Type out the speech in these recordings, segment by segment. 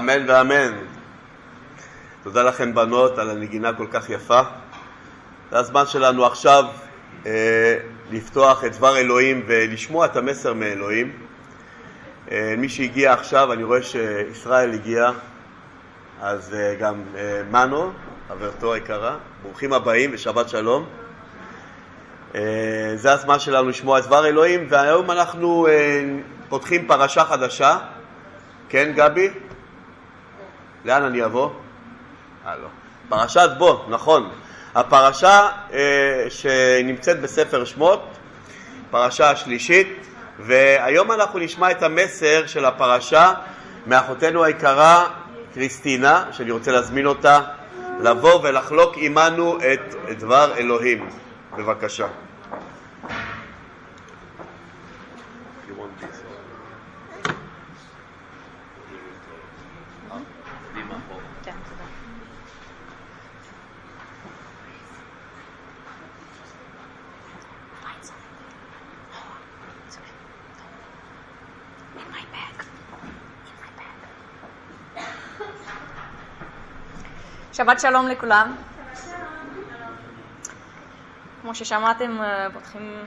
אמן ואמן. תודה לכם בנות על הנגינה כל כך יפה. זה הזמן שלנו עכשיו אה, לפתוח את דבר אלוהים ולשמוע את המסר מאלוהים. אה, מי שהגיע עכשיו, אני רואה שישראל הגיע, אז אה, גם אה, מנו, חברתו היקרה, ברוכים הבאים ושבת שלום. אה, זה הזמן שלנו לשמוע את דבר אלוהים, והיום אנחנו אה, פותחים פרשה חדשה. כן, גבי? לאן אני אבוא? אה, לא. פרשת בו, נכון. הפרשה אה, שנמצאת בספר שמות, פרשה השלישית, והיום אנחנו נשמע את המסר של הפרשה מאחותנו היקרה קריסטינה, שאני רוצה להזמין אותה לבוא ולחלוק עמנו את דבר אלוהים. בבקשה. שבת שלום לכולם. כמו ששמעתם, אה, פותחים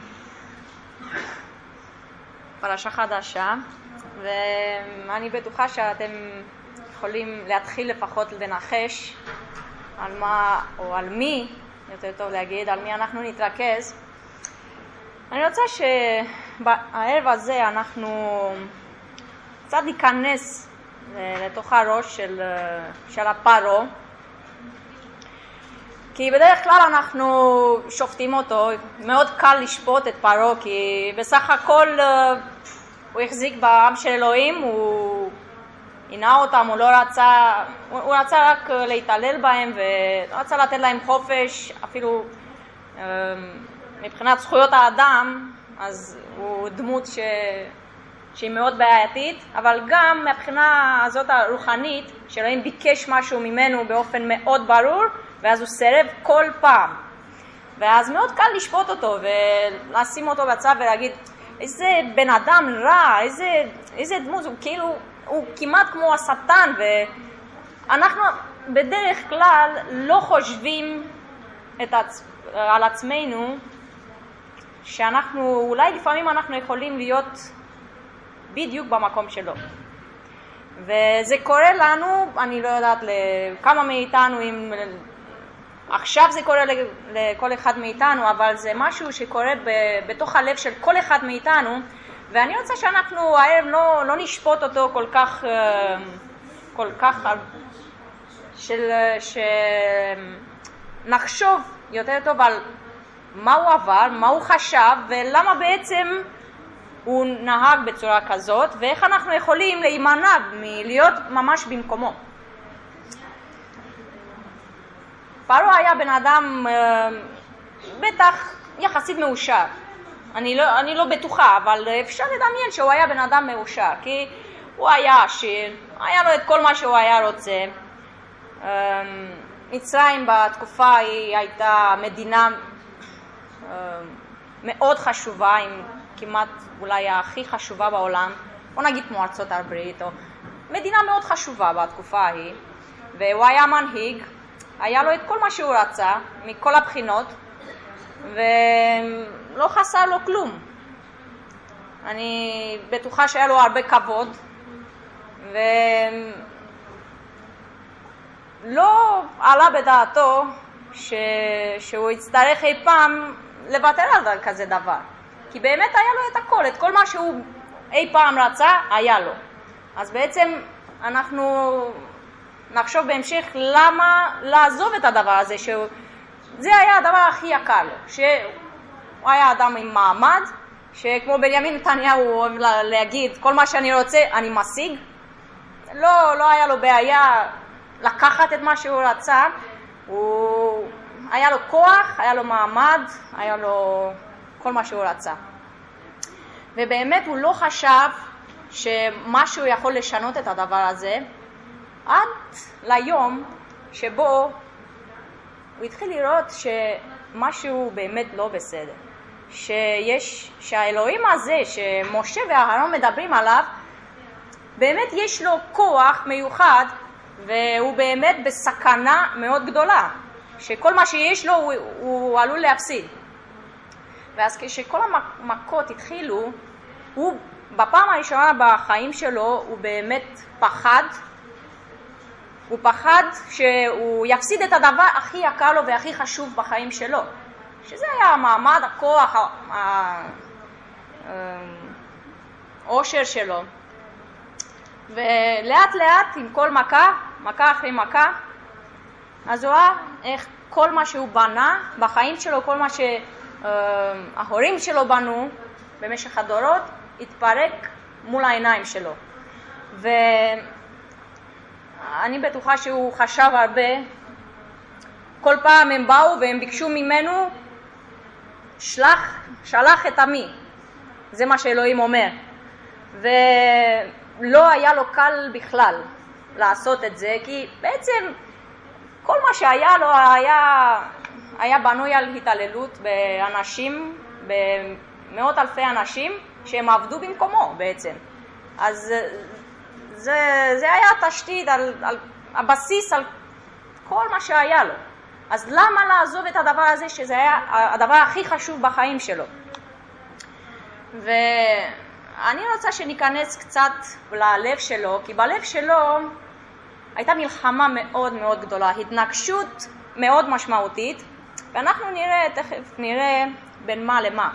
פרשה חדשה, ואני בטוחה שאתם יכולים להתחיל לפחות לנחש על מה, או על מי, יותר טוב להגיד, על מי אנחנו נתרכז. אני רוצה שבערב הזה אנחנו קצת ניכנס לתוך הראש של, של הפרו, כי בדרך כלל אנחנו שופטים אותו, מאוד קל לשפוט את פרעה, כי בסך הכל אה, הוא החזיק בעם של אלוהים, הוא עינה אותם, הוא לא רצה, הוא, הוא רצה רק להתעלל בהם ולא רצה לתת להם חופש, אפילו אה, מבחינת זכויות האדם, אז הוא דמות ש... שהיא מאוד בעייתית, אבל גם מהבחינה הזאת הרוחנית, שאלוהים ביקש משהו ממנו באופן מאוד ברור, ואז הוא סירב כל פעם. ואז מאוד קל לשפוט אותו ולשים אותו בצד ולהגיד, איזה בן אדם רע, איזה, איזה דמות, הוא כאילו, הוא כמעט כמו השטן, ואנחנו בדרך כלל לא חושבים את עצ... על עצמנו שאנחנו, אולי לפעמים אנחנו יכולים להיות בדיוק במקום שלו. וזה קורה לנו, אני לא יודעת לכמה מאיתנו, אם עכשיו זה קורה לכל אחד מאיתנו, אבל זה משהו שקורה בתוך הלב של כל אחד מאיתנו, ואני רוצה שאנחנו הערב לא, לא נשפוט אותו כל כך, כל כך, של, שנחשוב יותר טוב על מה הוא עבר, מה הוא חשב, ולמה בעצם הוא נהג בצורה כזאת, ואיך אנחנו יכולים להימנע מלהיות ממש במקומו. פרעה היה בן אדם אה, בטח יחסית מאושר. אני לא, אני לא בטוחה, אבל אפשר לדמיין שהוא היה בן אדם מאושר, כי הוא היה עשיר, היה לו את כל מה שהוא היה רוצה. אה, מצרים בתקופה ההיא הייתה מדינה אה, מאוד חשובה, עם כמעט אולי הכי חשובה בעולם, בוא נגיד כמו ארצות הברית, או מדינה מאוד חשובה בתקופה ההיא, והוא היה מנהיג, היה לו את כל מה שהוא רצה, מכל הבחינות, ולא חסר לו כלום. אני בטוחה שהיה לו הרבה כבוד, ולא עלה בדעתו ש... שהוא יצטרך אי פעם לוותר על כזה דבר. כי באמת היה לו את הכל, את כל מה שהוא אי פעם רצה, היה לו. אז בעצם אנחנו נחשוב בהמשך למה לעזוב את הדבר הזה, שזה היה הדבר הכי יקר לו, שהוא היה אדם עם מעמד, שכמו בנימין נתניהו אוהב להגיד, כל מה שאני רוצה אני משיג, לא, לא היה לו בעיה לקחת את מה שהוא רצה, הוא, היה לו כוח, היה לו מעמד, היה לו כל מה שהוא רצה. ובאמת הוא לא חשב שמשהו יכול לשנות את הדבר הזה, עד ליום שבו הוא התחיל לראות שמשהו באמת לא בסדר. שיש, שהאלוהים הזה שמשה ואהרון מדברים עליו, באמת יש לו כוח מיוחד והוא באמת בסכנה מאוד גדולה, שכל מה שיש לו הוא, הוא עלול להפסיד. ואז כשכל המכות התחילו, הוא בפעם הראשונה בחיים שלו הוא באמת פחד, הוא פחד שהוא יפסיד את הדבר הכי יקר לו והכי חשוב בחיים שלו, שזה היה המעמד, הכוח, העושר שלו. ולאט לאט עם כל מכה, מכה אחרי מכה, אז הוא ראה איך כל מה שהוא בנה בחיים שלו, כל מה שההורים שלו בנו במשך הדורות, התפרק מול העיניים שלו. ואני בטוחה שהוא חשב הרבה. כל פעם הם באו והם ביקשו ממנו, שלח, שלח את עמי. זה מה שאלוהים אומר. ולא היה לו קל בכלל לעשות את זה, כי בעצם כל מה שהיה לו היה, היה בנוי על התעללות באנשים, במאות אלפי אנשים, שהם עבדו במקומו בעצם. אז זה, זה היה תשתית, על, על, הבסיס על כל מה שהיה לו. אז למה לעזוב את הדבר הזה, שזה היה הדבר הכי חשוב בחיים שלו? ואני רוצה שניכנס קצת ללב שלו, כי בלב שלו הייתה מלחמה מאוד מאוד גדולה, התנגשות מאוד משמעותית, ואנחנו נראה, תכף נראה בין מה למה.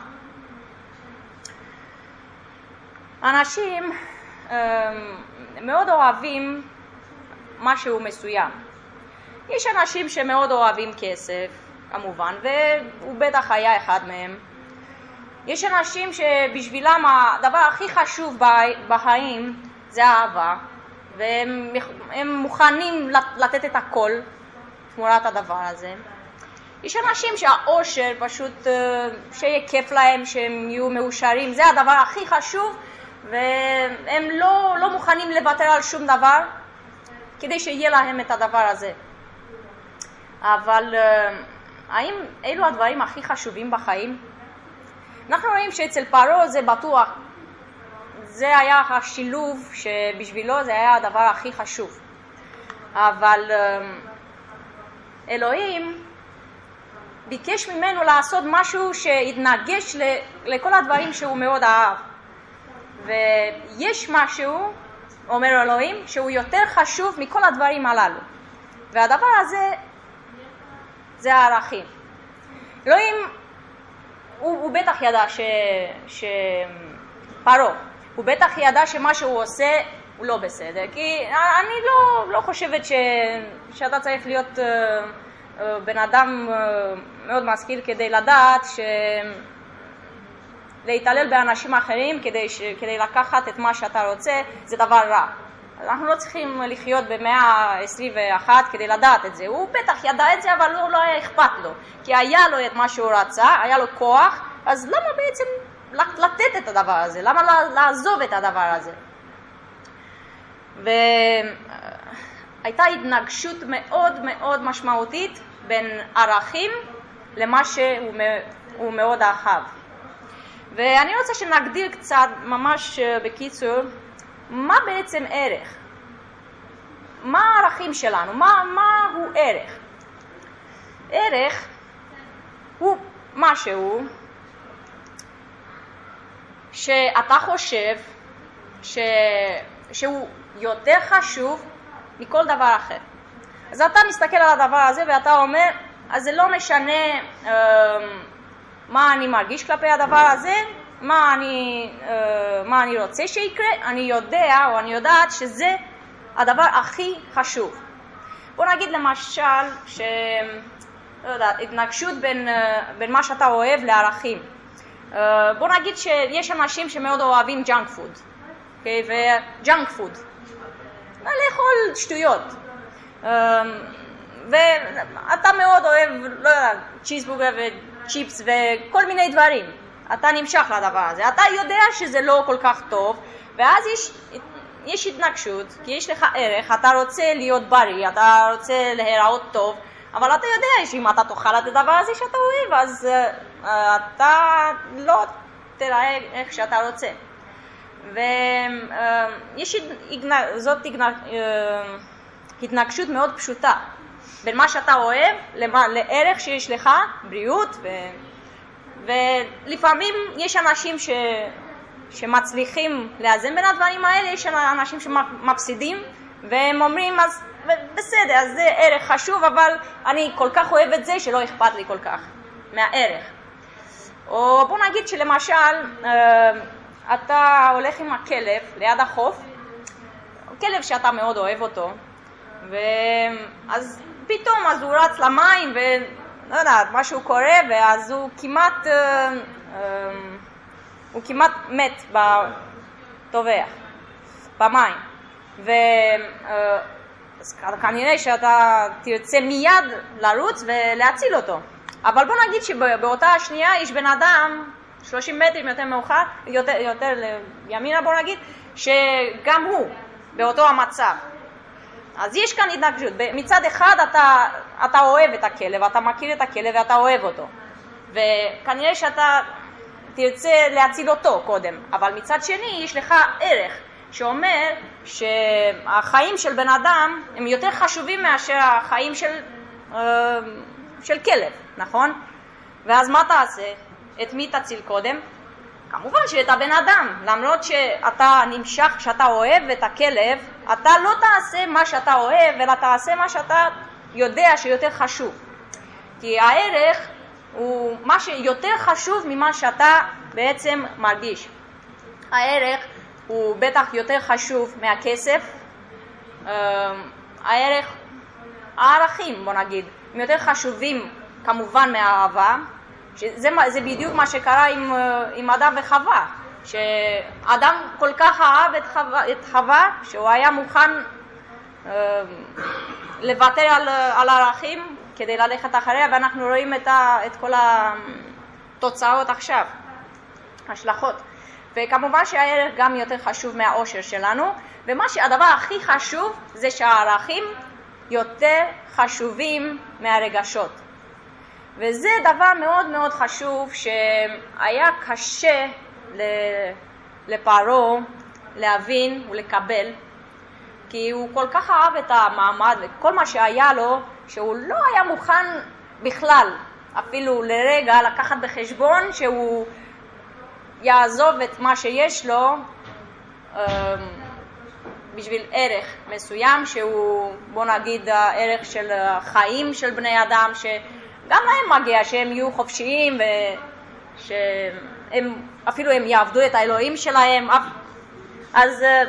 אנשים אמ, מאוד אוהבים משהו מסוים. יש אנשים שמאוד אוהבים כסף, כמובן, והוא בטח היה אחד מהם. יש אנשים שבשבילם הדבר הכי חשוב בחיים זה אהבה, והם מוכנים לתת את הכל תמורת הדבר הזה. יש אנשים שהאושר פשוט, אה, שיהיה כיף להם, שהם יהיו מאושרים, זה הדבר הכי חשוב, והם לא, לא מוכנים לוותר על שום דבר כדי שיהיה להם את הדבר הזה. אבל אה, האם אלו הדברים הכי חשובים בחיים? אנחנו רואים שאצל פרעה זה בטוח, זה היה השילוב שבשבילו זה היה הדבר הכי חשוב. אבל אה, אלוהים ביקש ממנו לעשות משהו שהתנגש לכל הדברים שהוא מאוד אהב. ויש משהו, אומר אלוהים, שהוא יותר חשוב מכל הדברים הללו. והדבר הזה זה הערכים. אלוהים, הוא, הוא בטח ידע ש... ש... פרעה, הוא בטח ידע שמה שהוא עושה הוא לא בסדר, כי אני לא, לא חושבת ש... שאתה צריך להיות uh, uh, בן אדם uh, מאוד משכיל כדי לדעת ש... להתעלל באנשים אחרים כדי, ש... כדי לקחת את מה שאתה רוצה זה דבר רע. אנחנו לא צריכים לחיות במאה ה-21 כדי לדעת את זה. הוא בטח ידע את זה, אבל הוא לא היה אכפת לו. כי היה לו את מה שהוא רצה, היה לו כוח, אז למה בעצם לתת את הדבר הזה? למה לעזוב את הדבר הזה? והייתה התנגשות מאוד מאוד משמעותית בין ערכים למה שהוא מאוד אהב. ואני רוצה שנגדיר קצת, ממש אה, בקיצור, מה בעצם ערך? מה הערכים שלנו? מה, מה הוא ערך? ערך הוא משהו שאתה חושב ש... שהוא יותר חשוב מכל דבר אחר. אז אתה מסתכל על הדבר הזה ואתה אומר, אז זה לא משנה אה, מה אני מרגיש כלפי הדבר הזה, מה אני, אה, מה אני רוצה שיקרה, אני יודע או אני יודעת שזה הדבר הכי חשוב. בוא נגיד למשל, ש... לא יודעת, התנגשות בין, אה, בין מה שאתה אוהב לערכים. אה, בוא נגיד שיש אנשים שמאוד אוהבים ג'אנק פוד, אוקיי? וג'אנק פוד, לאכול שטויות. ואתה מאוד אוהב, לא יודע, צ'יזבורגר צ'יפס וכל מיני דברים. אתה נמשך לדבר הזה. אתה יודע שזה לא כל כך טוב, ואז יש, יש התנגשות, כי יש לך ערך, אתה רוצה להיות בריא, אתה רוצה להיראות טוב, אבל אתה יודע שאם אתה תאכל את הדבר הזה שאתה אוהב, אז uh, אתה לא תראה איך שאתה רוצה. וזאת התנגשות מאוד פשוטה בין מה שאתה אוהב למה, לערך שיש לך, בריאות, ו, ולפעמים יש אנשים ש, שמצליחים לאזן בין הדברים האלה, יש אנשים שמפסידים והם אומרים אז בסדר, אז זה ערך חשוב, אבל אני כל כך אוהב את זה שלא אכפת לי כל כך מהערך. או בוא נגיד שלמשל, אה, אתה הולך עם הכלב ליד החוף, כלב שאתה מאוד אוהב אותו, ואז פתאום אז הוא רץ למים ולא יודעת, משהו קורה ואז הוא כמעט, אה, אה, הוא כמעט מת, טובח, במים. אז כנראה שאתה תרצה מיד לרוץ ולהציל אותו. אבל בוא נגיד שבאותה השנייה יש בן אדם, 30 מטרים יותר מאוחר, יותר, יותר לימינה בוא נגיד, שגם הוא באותו המצב. אז יש כאן התנגשות. מצד אחד אתה, אתה אוהב את הכלב, אתה מכיר את הכלב ואתה אוהב אותו. וכנראה שאתה תרצה להציל אותו קודם, אבל מצד שני יש לך ערך שאומר שהחיים של בן אדם הם יותר חשובים מאשר החיים של, אה, של כלב, נכון? ואז מה תעשה? את מי תציל קודם? כמובן שאת הבן אדם, למרות שאתה נמשך, שאתה אוהב את הכלב, אתה לא תעשה מה שאתה אוהב, אלא תעשה מה שאתה יודע שיותר חשוב. כי הערך הוא מה שיותר חשוב ממה שאתה בעצם מרגיש. הערך הוא בטח יותר חשוב מהכסף. אמ, הערך, הערכים בוא נגיד, הם יותר חשובים כמובן מהאהבה, שזה זה בדיוק מה שקרה עם, אה, עם אדם וחווה, שאדם כל כך אהב את חווה, את חווה שהוא היה מוכן אה, לוותר על, על ערכים כדי ללכת אחריה, ואנחנו רואים את, ה, את כל התוצאות עכשיו, השלכות. וכמובן שהערך גם יותר חשוב מהאושר שלנו, ומה שהדבר הכי חשוב זה שהערכים יותר חשובים מהרגשות. וזה דבר מאוד מאוד חשוב שהיה קשה לפרעה להבין ולקבל, כי הוא כל כך אהב את המעמד וכל מה שהיה לו, שהוא לא היה מוכן בכלל אפילו לרגע לקחת בחשבון שהוא יעזוב את מה שיש לו אמ, בשביל ערך מסוים שהוא בוא נגיד הערך של החיים של בני אדם שגם להם מגיע? שהם יהיו חופשיים ושהם אפילו הם יעבדו את האלוהים שלהם? אז אה,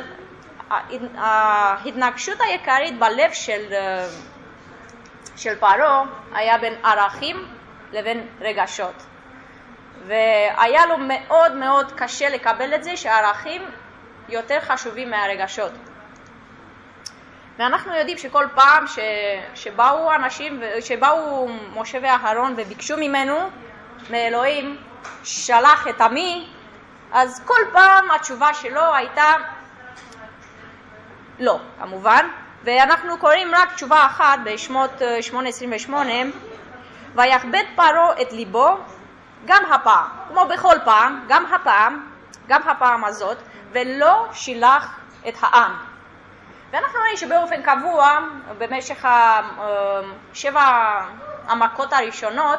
ההתנגשות העיקרית בלב של, אה, של פרעה היה בין ערכים לבין רגשות. והיה לו מאוד מאוד קשה לקבל את זה שהערכים יותר חשובים מהרגשות. ואנחנו יודעים שכל פעם ש, שבאו אנשים, שבאו משה ואהרון וביקשו ממנו, מאלוהים, שלח את עמי, אז כל פעם התשובה שלו הייתה לא, כמובן, ואנחנו קוראים רק תשובה אחת בשמות 8.28 אה, ויכבד פרעה את ליבו גם הפעם, כמו בכל פעם, גם הפעם, גם הפעם הזאת, ולא שילח את העם. ואנחנו רואים שבאופן קבוע, במשך שבע המכות הראשונות,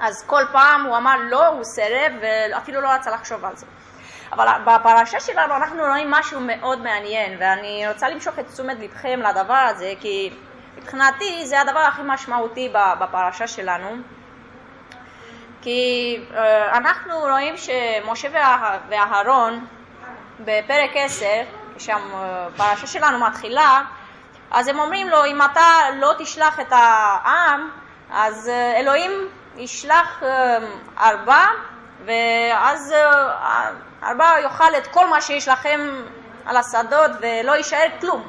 אז כל פעם הוא אמר לא, הוא סירב, ואפילו לא רצה לחשוב על זה. אבל בפרשה שלנו אנחנו רואים משהו מאוד מעניין, ואני רוצה למשוך את תשומת לבכם לדבר הזה, כי מבחינתי זה הדבר הכי משמעותי בפרשה שלנו. כי אה, אנחנו רואים שמשה ואהרון בפרק 10, כשהפרשה אה, שלנו מתחילה, אז הם אומרים לו, אם אתה לא תשלח את העם, אז אה, אלוהים ישלח ארבע, ואז ארבע יאכל את כל מה שיש לכם על השדות ולא יישאר כלום.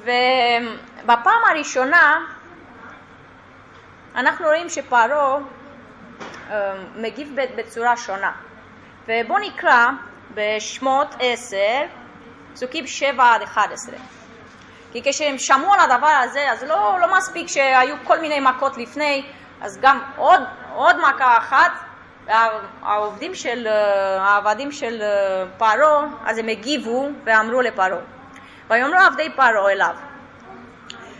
ובפעם הראשונה אנחנו רואים שפרעה אה, מגיב בצורה שונה. ובואו נקרא בשמות עשר, פסוקים שבע עד אחד עשרה. כי כשהם שמעו על הדבר הזה, אז לא, לא מספיק שהיו כל מיני מכות לפני, אז גם עוד, עוד מכה אחת, והעובדים של, אה, העבדים של אה, פרעה, אז הם הגיבו ואמרו לפרעה. ויאמרו עבדי פרעה אליו,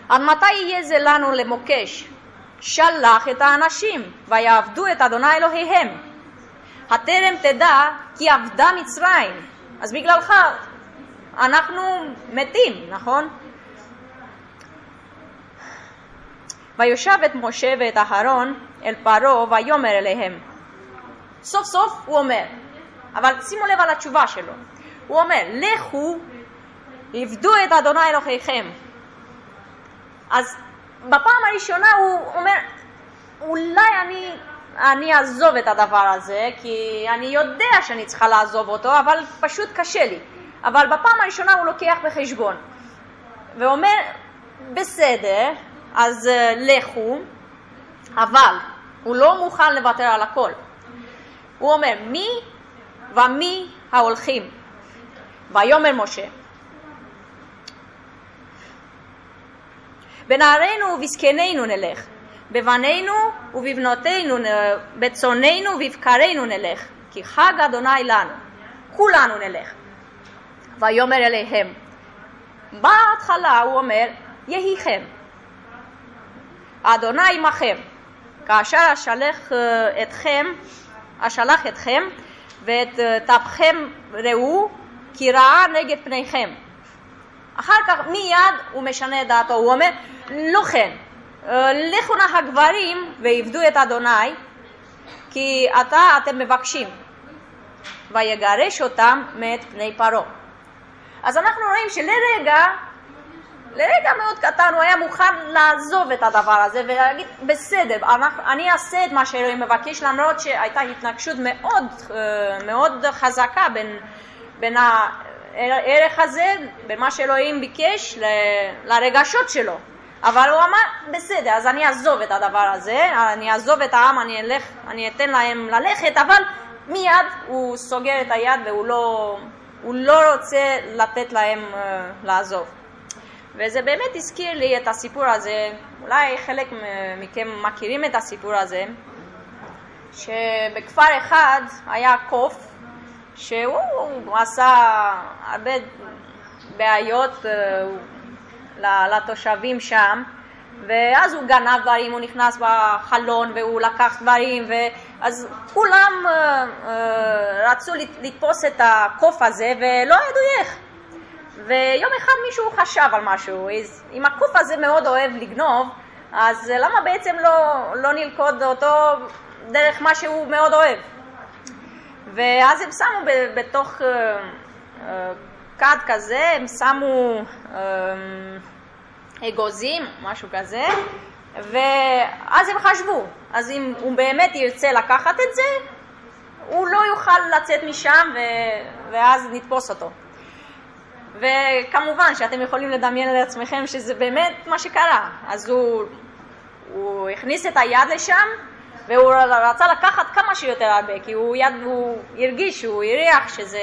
עד מתי יהיה זה לנו למוקש? שלח את האנשים, ויעבדו את אדוני אלוהיהם. הטרם תדע כי עבדה מצרים. אז בגללך אנחנו מתים, נכון? ויושב את משה ואת אהרון אל פרעה ויאמר אליהם. סוף סוף הוא אומר, אבל שימו לב על התשובה שלו. הוא אומר, לכו עבדו את אדוני אלוהיכם. אז בפעם הראשונה הוא אומר, אולי אני, אני אעזוב את הדבר הזה, כי אני יודע שאני צריכה לעזוב אותו, אבל פשוט קשה לי. אבל בפעם הראשונה הוא לוקח בחשבון, ואומר, בסדר, אז uh, לכו, אבל הוא לא מוכן לוותר על הכל. הוא אומר, מי ומי ההולכים? ויאמר משה, בנערינו ובזקנינו נלך, בבנינו ובבנותינו, בצוננו ובבקרינו נלך, כי חג אדוני לנו, כולנו נלך. ויאמר אליהם, בהתחלה הוא אומר, יהיכם, אדוני עמכם, כאשר אשלח אה, אתכם, אשלח אתכם ואת אה, טפכם ראו כי רעה נגד פניכם. אחר כך מיד הוא משנה את דעתו, הוא אומר, לא כן, לכו נא הגברים ועבדו את אדוני, כי עתה אתם מבקשים, ויגרש אותם מאת פני פרעה. אז אנחנו רואים שלרגע לרגע מאוד קטן הוא היה מוכן לעזוב את הדבר הזה ולהגיד בסדר, אני אעשה את מה שאלוהים מבקש למרות שהייתה התנגשות מאוד, אה, מאוד חזקה בין, בין הערך הזה, בין מה שאלוהים ביקש לרגשות שלו. אבל הוא אמר, בסדר, אז אני אעזוב את הדבר הזה, אני אעזוב את העם, אני, אלך, אני אתן להם ללכת, אבל מיד הוא סוגר את היד והוא לא, לא רוצה לתת להם uh, לעזוב. וזה באמת הזכיר לי את הסיפור הזה, אולי חלק מכם מכירים את הסיפור הזה, שבכפר אחד היה קוף שהוא עשה הרבה בעיות אה, לתושבים שם, ואז הוא גנב דברים, הוא נכנס בחלון והוא לקח דברים, ואז כולם אה, אה, רצו לתפוס את הקוף הזה ולא ידעו איך. ויום אחד מישהו חשב על משהו, אם הקוף הזה מאוד אוהב לגנוב, אז למה בעצם לא, לא נלכוד אותו דרך מה שהוא מאוד אוהב? ואז הם שמו בתוך כד כזה, הם שמו uh, אגוזים, משהו כזה, ואז הם חשבו, אז אם הוא באמת ירצה לקחת את זה, הוא לא יוכל לצאת משם ו... ואז נתפוס אותו. וכמובן שאתם יכולים לדמיין לעצמכם שזה באמת מה שקרה. אז הוא, הוא הכניס את היד לשם והוא רצה לקחת כמה שיותר הרבה, כי הוא, יד, הוא הרגיש, הוא הריח שזה,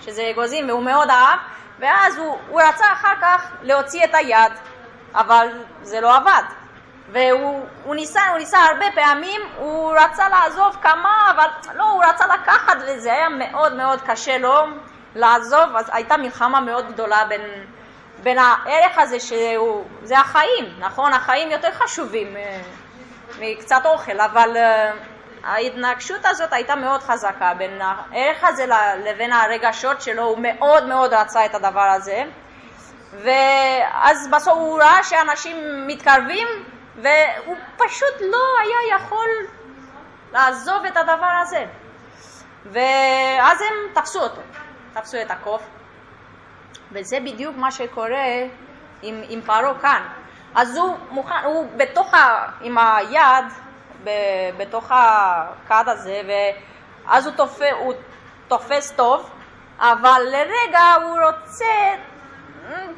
שזה אגוזים והוא מאוד אהב, ואז הוא, הוא רצה אחר כך להוציא את היד, אבל זה לא עבד. והוא ניסה, הוא ניסה הרבה פעמים, הוא רצה לעזוב כמה, אבל לא, הוא רצה לקחת וזה היה מאוד מאוד קשה לו. לעזוב, אז הייתה מלחמה מאוד גדולה בין, בין הערך הזה שזה החיים, נכון? החיים יותר חשובים אה, מקצת אוכל, אבל אה, ההתנגשות הזאת הייתה מאוד חזקה בין הערך הזה לבין הרגשות שלו, הוא מאוד מאוד רצה את הדבר הזה. ואז בסוף הוא ראה שאנשים מתקרבים והוא פשוט לא היה יכול לעזוב את הדבר הזה. ואז הם תפסו אותו. תפסו את הקוף, וזה בדיוק מה שקורה עם, עם פרעה כאן. אז הוא מוכן, הוא בתוך ה... עם היד, בתוך הכד הזה, ואז הוא תופס, הוא תופס טוב, אבל לרגע הוא רוצה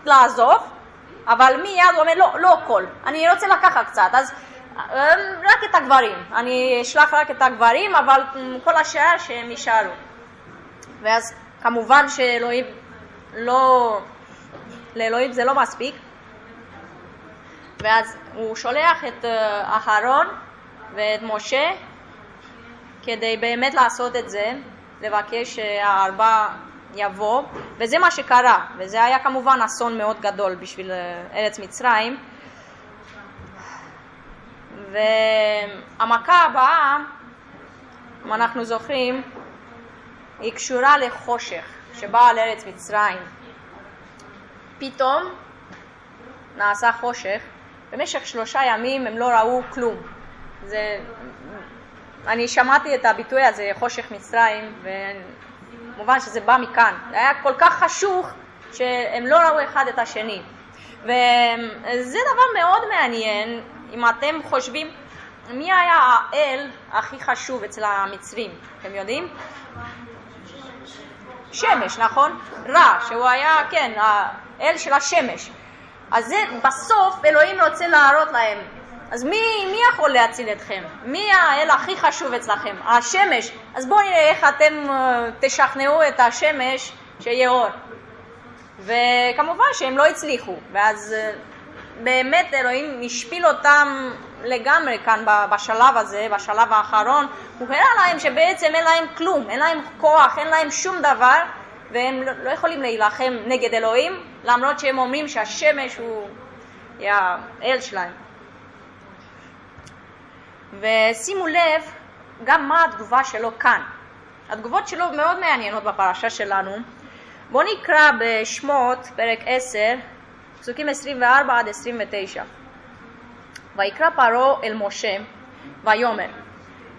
לעזוב, אבל מיד הוא אומר, לא, לא הכל, אני רוצה לקחת קצת, אז רק את הגברים, אני אשלח רק את הגברים, אבל כל השאר שהם יישארו. ואז כמובן שאלוהים לא, לאלוהים זה לא מספיק, ואז הוא שולח את אה, אהרון ואת משה כדי באמת לעשות את זה, לבקש שהארבע יבוא, וזה מה שקרה, וזה היה כמובן אסון מאוד גדול בשביל אה, ארץ מצרים. והמכה הבאה, אם אנחנו זוכרים, היא קשורה לחושך שבא על ארץ מצרים. פתאום נעשה חושך, במשך שלושה ימים הם לא ראו כלום. זה, אני שמעתי את הביטוי הזה, חושך מצרים, וכמובן שזה בא מכאן. זה היה כל כך חשוך שהם לא ראו אחד את השני. וזה דבר מאוד מעניין, אם אתם חושבים, מי היה האל הכי חשוב אצל המצרים, אתם יודעים? שמש, נכון? רע, שהוא היה, כן, האל של השמש. אז זה בסוף אלוהים רוצה להראות להם. אז מי, מי יכול להציל אתכם? מי האל הכי חשוב אצלכם? השמש. אז בואו נראה איך אתם אה, תשכנעו את השמש שיהיה אור. וכמובן שהם לא הצליחו, ואז אה, באמת אלוהים השפיל אותם לגמרי כאן בשלב הזה, בשלב האחרון, הוא הראה להם שבעצם אין להם כלום, אין להם כוח, אין להם שום דבר, והם לא, לא יכולים להילחם נגד אלוהים, למרות שהם אומרים שהשמש הוא האל שלהם. ושימו לב גם מה התגובה שלו כאן. התגובות שלו מאוד מעניינות בפרשה שלנו. בואו נקרא בשמות, פרק 10, פסוקים 24 עד 29. ויקרא פרעה אל משה, ויאמר,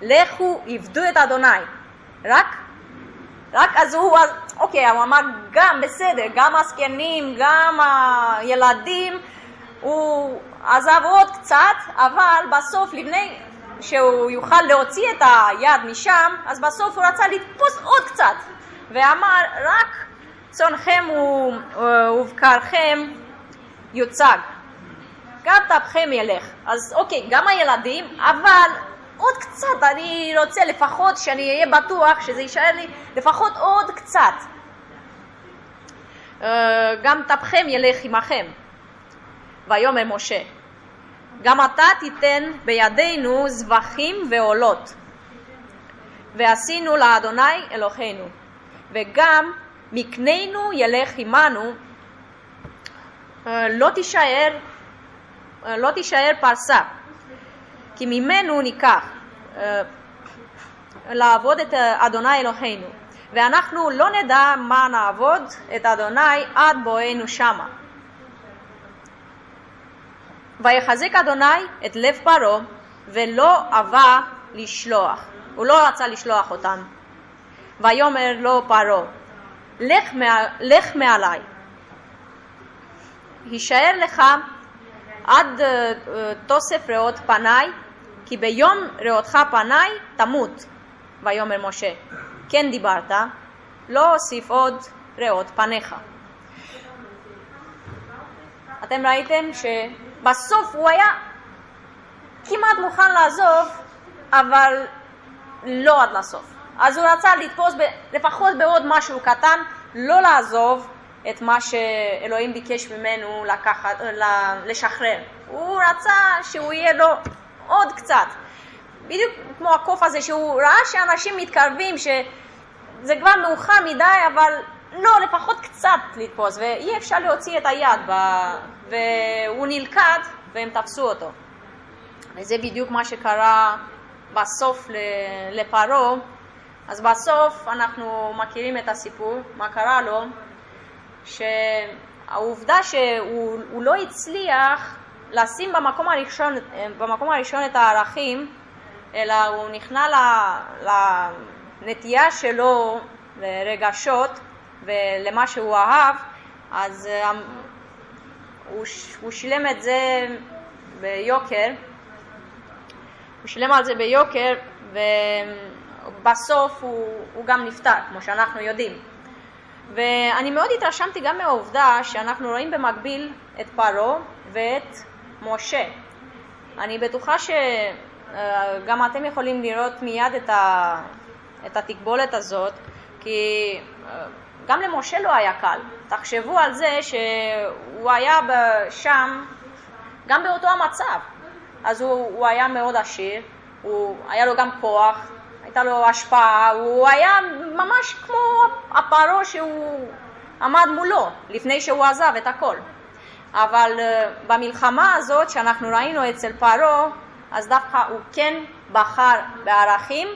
לכו עבדו את אדוני. רק, רק אז הוא, אוקיי, הוא אמר גם, בסדר, גם הזקנים, גם הילדים, הוא עזב עוד קצת, אבל בסוף, לפני שהוא יוכל להוציא את היד משם, אז בסוף הוא רצה לתפוס עוד קצת, ואמר, רק צונכם ובקרכם יוצג. גם טפכם ילך. אז אוקיי, גם הילדים, אבל עוד קצת, אני רוצה לפחות שאני אהיה בטוח שזה יישאר לי לפחות עוד קצת. אה, גם טפכם ילך עמכם. ויאמר משה, גם אתה תיתן בידינו זבחים ועולות. ועשינו לאדוני אלוהינו, וגם מקננו ילך עמנו, אה, לא תישאר אה, לא תישאר פרסה, כי ממנו ניקח אה, לעבוד את אדוני אלוהינו, ואנחנו לא נדע מה נעבוד את אדוני עד בואנו שמה. ויחזק אדוני את לב פרעה, ולא אבה לשלוח. הוא לא רצה לשלוח אותם. ויאמר לו פרעה, לך, לך מעלי. הישאר לך עד אה, תוסף ראות פניי, כי ביום ראותך פניי תמות. ויאמר משה, כן דיברת, לא אוסיף עוד ראות פניך. אתם ראיתם שבסוף הוא היה כמעט מוכן לעזוב, אבל לא עד לסוף. אז הוא רצה לתפוס ב, לפחות בעוד משהו קטן, לא לעזוב, את מה שאלוהים ביקש ממנו לקחת, לשחרר. הוא רצה שהוא יהיה לו עוד קצת. בדיוק כמו הקוף הזה, שהוא ראה שאנשים מתקרבים, שזה כבר מאוחר מדי, אבל לא, לפחות קצת לתפוס, ואי אפשר להוציא את היד, ב... והוא נלכד והם תפסו אותו. וזה בדיוק מה שקרה בסוף לפרעה. אז בסוף אנחנו מכירים את הסיפור, מה קרה לו. שהעובדה שהוא לא הצליח לשים במקום הראשון, במקום הראשון את הערכים, אלא הוא נכנע לנטייה שלו לרגשות ולמה שהוא אהב, אז אה, הוא, הוא שילם את זה ביוקר, הוא שילם על זה ביוקר ובסוף הוא, הוא גם נפטר, כמו שאנחנו יודעים. ואני מאוד התרשמתי גם מהעובדה שאנחנו רואים במקביל את פרעה ואת משה. אני בטוחה שגם אתם יכולים לראות מיד את, ה... את התקבולת הזאת, כי אה, גם למשה לא היה קל. תחשבו על זה שהוא היה שם גם באותו המצב. אז הוא, הוא היה מאוד עשיר, הוא, היה לו גם כוח, הייתה לו השפעה, הוא היה ממש כמו הפרעה שהוא עמד מולו לפני שהוא עזב את הכל. אבל אה, במלחמה הזאת שאנחנו ראינו אצל פרעה, אז דווקא הוא כן בחר בערכים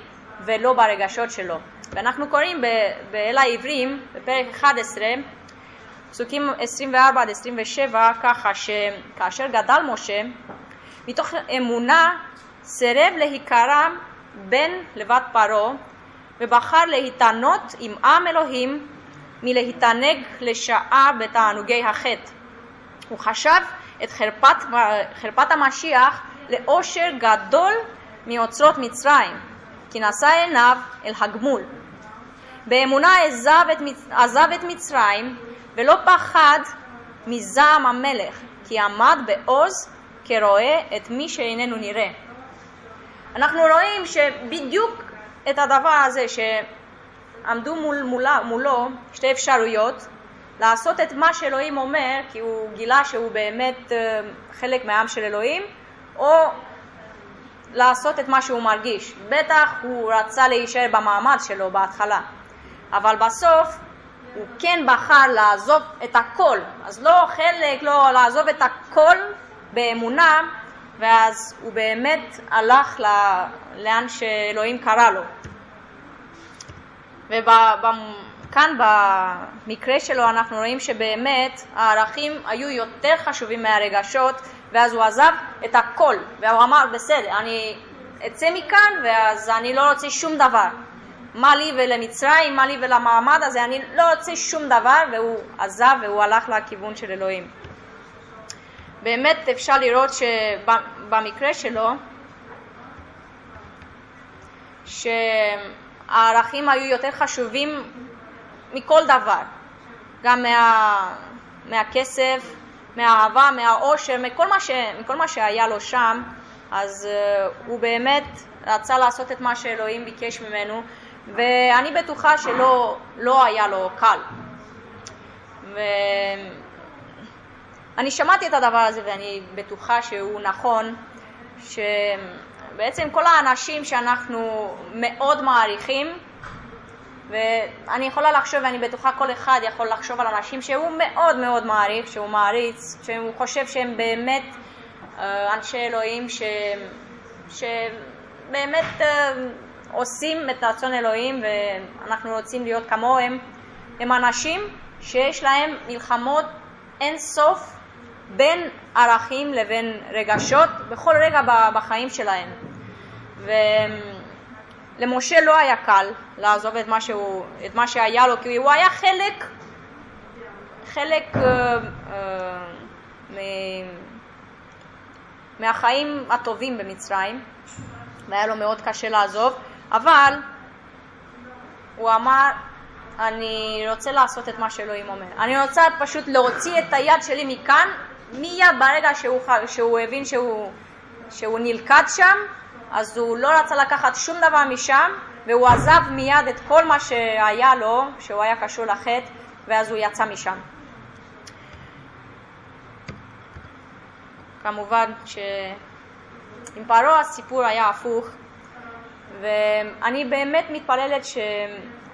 ולא ברגשות שלו. ואנחנו קוראים באל העברים, בפרק 11, פסוקים 24 עד 27, ככה שכאשר גדל משה, מתוך אמונה סירב להיקרא בן לבת פרעה, ובחר להתענות עם עם אלוהים מלהתענג לשעה בתענוגי החטא. הוא חשב את חרפת, חרפת המשיח לאושר גדול מאוצרות מצרים, כי נשא עיניו אל הגמול. באמונה עזב את, עזב את מצרים ולא פחד מזעם המלך, כי עמד בעוז כרואה את מי שאיננו נראה. אנחנו רואים שבדיוק את הדבר הזה שעמדו מול, מולה, מולו שתי אפשרויות, לעשות את מה שאלוהים אומר, כי הוא גילה שהוא באמת אה, חלק מהעם של אלוהים, או לעשות את מה שהוא מרגיש. בטח הוא רצה להישאר במעמד שלו בהתחלה, אבל בסוף הוא כן בחר לעזוב את הכל. אז לא חלק, לא לעזוב את הכל באמונה, ואז הוא באמת הלך לאן שאלוהים קרא לו. וכאן במקרה שלו אנחנו רואים שבאמת הערכים היו יותר חשובים מהרגשות, ואז הוא עזב את הכל, והוא אמר, בסדר, אני אצא מכאן, ואז אני לא רוצה שום דבר. מה לי ולמצרים, מה לי ולמעמד הזה, אני לא רוצה שום דבר, והוא עזב והוא הלך לכיוון של אלוהים. באמת אפשר לראות שבמקרה שלו, שהערכים היו יותר חשובים מכל דבר, גם מה, מהכסף, מהאהבה, מהאושר, מכל מה, ש, מכל מה שהיה לו שם, אז uh, הוא באמת רצה לעשות את מה שאלוהים ביקש ממנו, ואני בטוחה שלא לא היה לו קל. ואני שמעתי את הדבר הזה ואני בטוחה שהוא נכון, שבעצם כל האנשים שאנחנו מאוד מעריכים, ואני יכולה לחשוב, ואני בטוחה כל אחד יכול לחשוב על אנשים שהוא מאוד מאוד מעריך, שהוא מעריץ, שהוא חושב שהם באמת אה, אנשי אלוהים, ש... שבאמת אה, עושים את רצון אלוהים ואנחנו רוצים להיות כמוהם, הם אנשים שיש להם מלחמות אין סוף בין ערכים לבין רגשות בכל רגע בחיים שלהם. ולמשה לא היה קל לעזוב את מה, שהוא, את מה שהיה לו, כי הוא היה חלק, חלק uh, uh, מ, מהחיים הטובים במצרים, והיה לו מאוד קשה לעזוב. אבל הוא אמר, אני רוצה לעשות את מה שאלוהים אומר. אני רוצה פשוט להוציא את היד שלי מכאן, מיד ברגע שהוא, שהוא הבין שהוא, שהוא נלכד שם, אז הוא לא רצה לקחת שום דבר משם, והוא עזב מיד את כל מה שהיה לו, שהוא היה קשור לחטא, ואז הוא יצא משם. כמובן שעם פרעה הסיפור היה הפוך, ואני באמת מתפללת ש...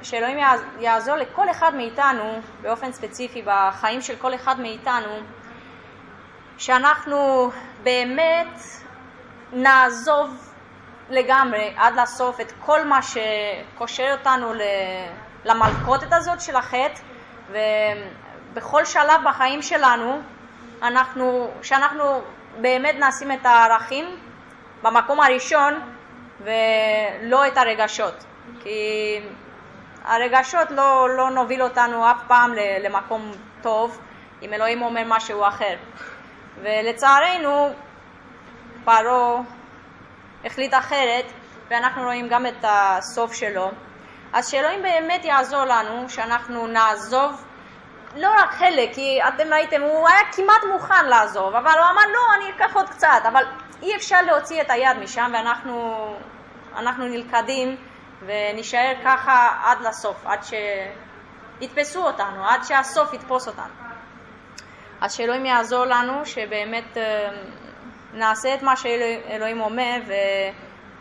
שאלוהים יעזור לכל אחד מאיתנו, באופן ספציפי בחיים של כל אחד מאיתנו, שאנחנו באמת נעזוב לגמרי עד לסוף את כל מה שקושר אותנו למלכודת הזאת של החטא, ובכל שלב בחיים שלנו, אנחנו, שאנחנו באמת נשים את הערכים במקום הראשון ולא את הרגשות. כי הרגשות לא, לא נוביל אותנו אף פעם למקום טוב אם אלוהים אומר משהו אחר. ולצערנו, פרעה החליט אחרת, ואנחנו רואים גם את הסוף שלו. אז שאלוהים באמת יעזור לנו, שאנחנו נעזוב לא רק חלק, כי אתם ראיתם, הוא היה כמעט מוכן לעזוב, אבל הוא אמר, לא, אני אקח עוד קצת, אבל אי אפשר להוציא את היד משם ואנחנו נלכדים ונשאר ככה עד לסוף, עד שיתפסו אותנו, עד שהסוף יתפוס אותנו. אז שאלוהים יעזור לנו שבאמת אה, נעשה את מה שאלוהים אומר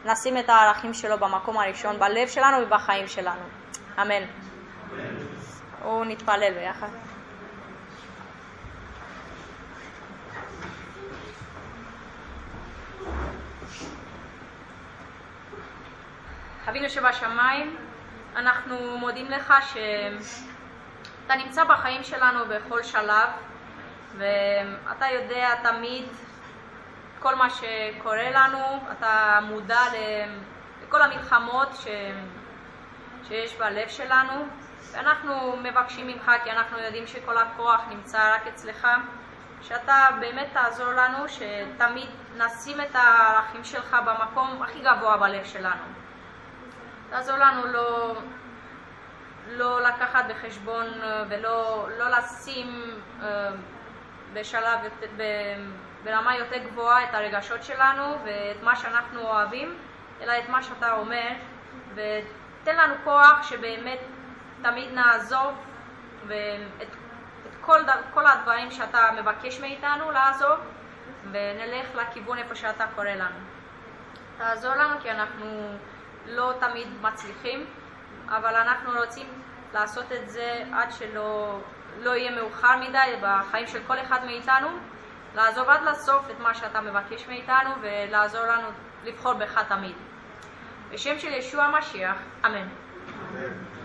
נשים את הערכים שלו במקום הראשון, בלב שלנו ובחיים שלנו. אמן. בואו נתפלל ביחד. אבינו שבשמיים, אנחנו מודים לך שאתה נמצא בחיים שלנו בכל שלב, ואתה יודע תמיד כל מה שקורה לנו, אתה מודע לכל המלחמות ש... שיש בלב שלנו, ואנחנו מבקשים ממך כי אנחנו יודעים שכל הכוח נמצא רק אצלך, שאתה באמת תעזור לנו, שתמיד נשים את הערכים שלך במקום הכי גבוה בלב שלנו. תעזור לנו לא, לא לקחת בחשבון ולא לא לשים אה, בשלב, ברמה יותר גבוהה את הרגשות שלנו ואת מה שאנחנו אוהבים, אלא את מה שאתה אומר, ותן לנו כוח שבאמת תמיד נעזוב ואת את כל, כל הדברים שאתה מבקש מאיתנו לעזוב, ונלך לכיוון איפה שאתה קורא לנו. תעזור לנו כי אנחנו לא תמיד מצליחים, אבל אנחנו רוצים לעשות את זה עד שלא לא יהיה מאוחר מדי בחיים של כל אחד מאיתנו, לעזוב עד לסוף את מה שאתה מבקש מאיתנו ולעזור לנו לבחור בך תמיד. בשם של ישוע המשיח, אמן. אמן.